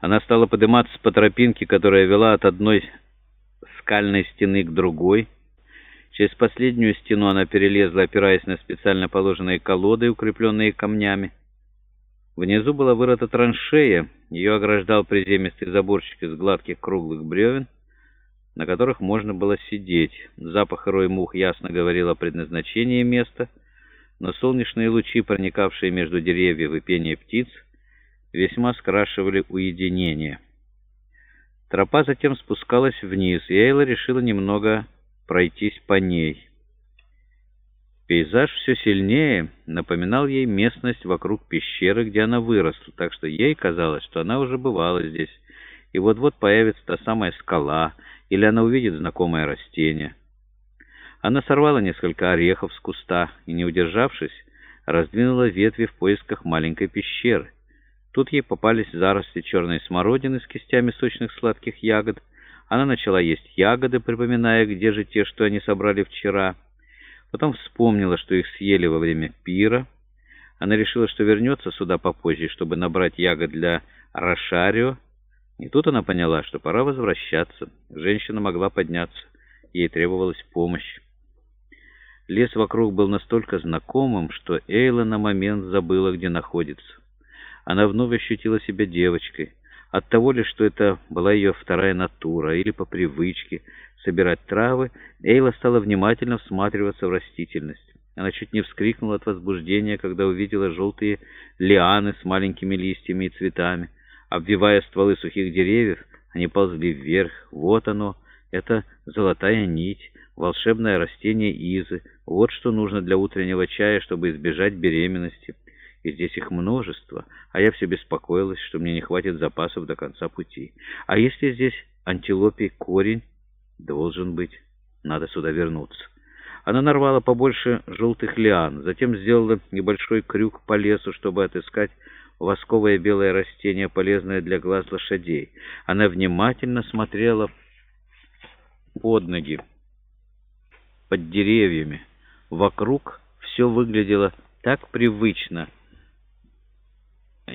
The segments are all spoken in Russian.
Она стала подниматься по тропинке, которая вела от одной скальной стены к другой. Через последнюю стену она перелезла, опираясь на специально положенные колоды, укрепленные камнями. Внизу была вырыта траншея, ее ограждал приземистый заборчик из гладких круглых бревен, на которых можно было сидеть. Запах рой мух ясно говорил о предназначении места, но солнечные лучи, проникавшие между деревьев и пение птиц, весьма скрашивали уединение. Тропа затем спускалась вниз, и Эйла решила немного пройтись по ней. Пейзаж все сильнее напоминал ей местность вокруг пещеры, где она выросла, так что ей казалось, что она уже бывала здесь, и вот-вот появится та самая скала, или она увидит знакомое растение. Она сорвала несколько орехов с куста и, не удержавшись, раздвинула ветви в поисках маленькой пещеры. Тут ей попались заросли черной смородины с кистями сочных сладких ягод. Она начала есть ягоды, припоминая, где же те, что они собрали вчера. Потом вспомнила, что их съели во время пира. Она решила, что вернется сюда попозже, чтобы набрать ягод для Рошарио. И тут она поняла, что пора возвращаться. Женщина могла подняться. Ей требовалась помощь. Лес вокруг был настолько знакомым, что Эйла на момент забыла, где находится. Она вновь ощутила себя девочкой. От того ли, что это была ее вторая натура, или по привычке собирать травы, Эйла стала внимательно всматриваться в растительность. Она чуть не вскрикнула от возбуждения, когда увидела желтые лианы с маленькими листьями и цветами. Обвивая стволы сухих деревьев, они ползли вверх. Вот оно, это золотая нить, волшебное растение изы. Вот что нужно для утреннего чая, чтобы избежать беременности и здесь их множество, а я все беспокоилась, что мне не хватит запасов до конца пути. А если здесь антилопий корень должен быть, надо сюда вернуться. Она нарвала побольше желтых лиан, затем сделала небольшой крюк по лесу, чтобы отыскать восковое белое растение, полезное для глаз лошадей. Она внимательно смотрела под ноги, под деревьями. Вокруг все выглядело так привычно —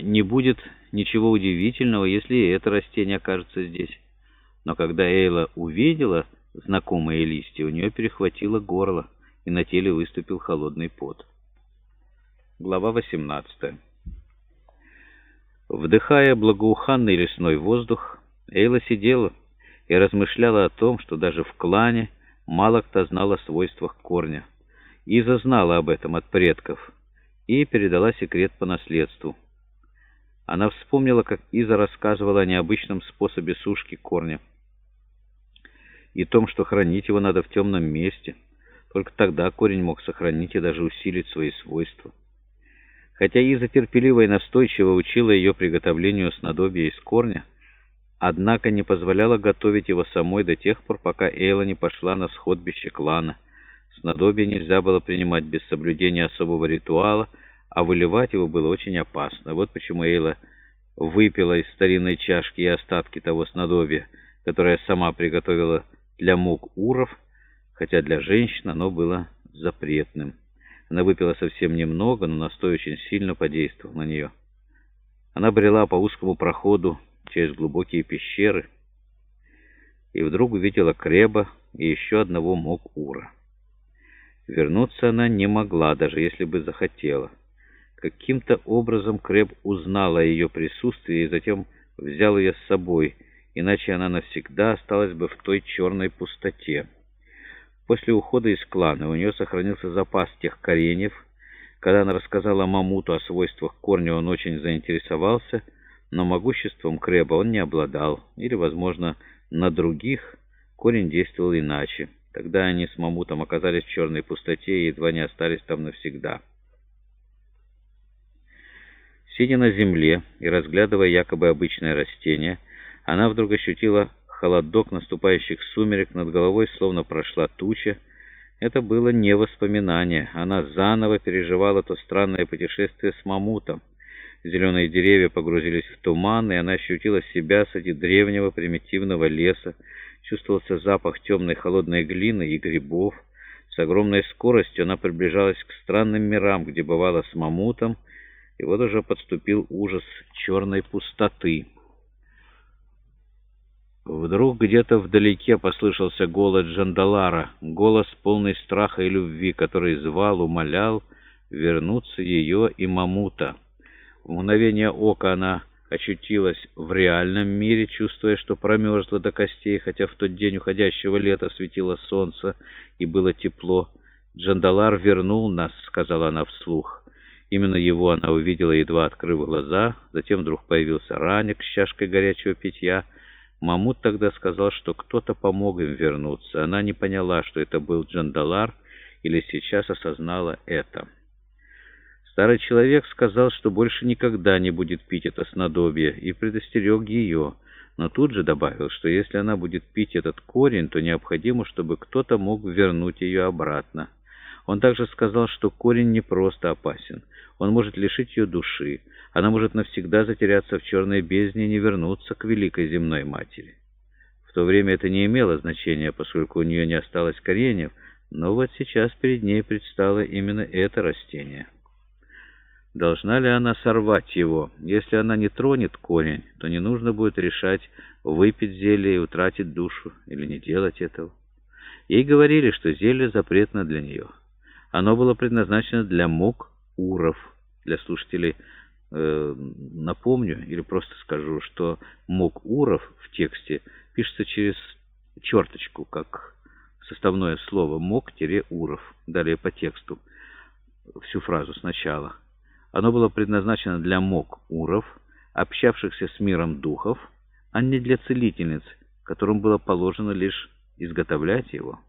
не будет ничего удивительного, если это растение окажется здесь. Но когда Эйла увидела знакомые листья, у нее перехватило горло, и на теле выступил холодный пот. Глава 18 Вдыхая благоуханный лесной воздух, Эйла сидела и размышляла о том, что даже в клане мало кто знал о свойствах корня. Иза знала об этом от предков и передала секрет по наследству. Она вспомнила, как Иза рассказывала о необычном способе сушки корня и том, что хранить его надо в темном месте. Только тогда корень мог сохранить и даже усилить свои свойства. Хотя Иза терпеливо и настойчиво учила ее приготовлению снадобья из корня, однако не позволяла готовить его самой до тех пор, пока Эйла не пошла на сходбище клана. Снадобье нельзя было принимать без соблюдения особого ритуала — а выливать его было очень опасно. Вот почему Эйла выпила из старинной чашки и остатки того снадобья, которое сама приготовила для мук уров, хотя для женщин оно было запретным. Она выпила совсем немного, но настой очень сильно подействовал на нее. Она брела по узкому проходу через глубокие пещеры и вдруг увидела Креба и еще одного мок-ура. Вернуться она не могла, даже если бы захотела. Каким-то образом Крэб узнал о ее присутствии и затем взял ее с собой, иначе она навсегда осталась бы в той черной пустоте. После ухода из клана у нее сохранился запас тех кореньев. Когда она рассказала Мамуту о свойствах корня, он очень заинтересовался, но могуществом Крэба он не обладал, или, возможно, на других корень действовал иначе. Тогда они с Мамутом оказались в черной пустоте и едва не остались там навсегда. Сидя на земле и разглядывая якобы обычное растение, она вдруг ощутила холодок наступающих сумерек, над головой словно прошла туча. Это было не воспоминание. Она заново переживала то странное путешествие с мамутом. Зеленые деревья погрузились в туман, и она ощутила себя среди древнего примитивного леса. Чувствовался запах темной холодной глины и грибов. С огромной скоростью она приближалась к странным мирам, где бывала с мамутом, и вот уже подступил ужас черной пустоты. Вдруг где-то вдалеке послышался голос Джандалара, голос полный страха и любви, который звал, умолял вернуться ее и Мамута. В мгновение ока она очутилась в реальном мире, чувствуя, что промерзла до костей, хотя в тот день уходящего лета светило солнце и было тепло. «Джандалар вернул нас», — сказала она вслух. Именно его она увидела, едва открыв глаза. Затем вдруг появился Раник с чашкой горячего питья — Мамут тогда сказал, что кто-то помог им вернуться. Она не поняла, что это был Джандалар, или сейчас осознала это. Старый человек сказал, что больше никогда не будет пить это снадобье, и предостерег ее, но тут же добавил, что если она будет пить этот корень, то необходимо, чтобы кто-то мог вернуть ее обратно. Он также сказал, что корень не просто опасен, он может лишить ее души, она может навсегда затеряться в черной бездне и не вернуться к великой земной матери. В то время это не имело значения, поскольку у нее не осталось кореньев, но вот сейчас перед ней предстало именно это растение. Должна ли она сорвать его? Если она не тронет корень, то не нужно будет решать, выпить зелье и утратить душу, или не делать этого. Ей говорили, что зелье запретно для нее. Оно было предназначено для мук уров. Для слушателей Э, напомню или просто скажу, что Мок-Уров в тексте пишется через черточку, как составное слово «мок-уров». Далее по тексту всю фразу сначала. Оно было предназначено для Мок-Уров, общавшихся с миром духов, а не для целительниц, которым было положено лишь изготовлять его.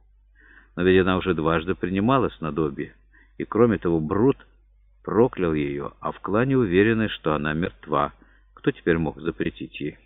Но ведь она уже дважды принимала снадобье, и кроме того Брут – проклял ее, а в клане уверены, что она мертва. Кто теперь мог запретить ей?